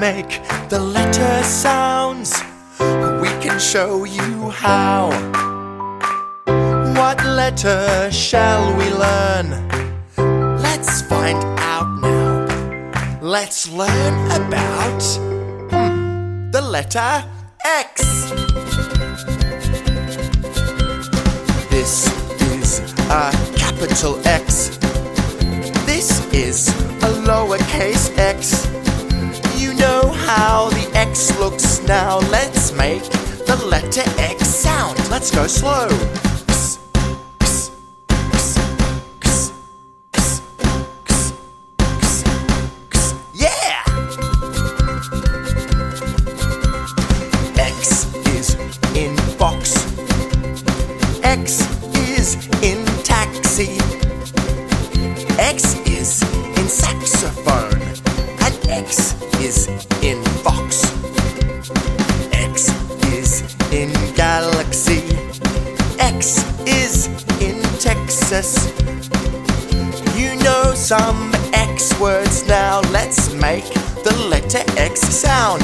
make the letter sounds. We can show you how. What letter shall we learn? Let's find out now. Let's learn about hmm, the letter X. This is a capital X. This is X looks now. Let's make the letter X sound. Let's go slow. Yeah! X is in box. X is in taxi. X is in saxophone. X is in Texas. You know some X words now. Let's make the letter X sound.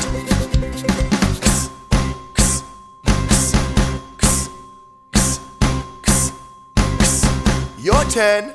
Your turn.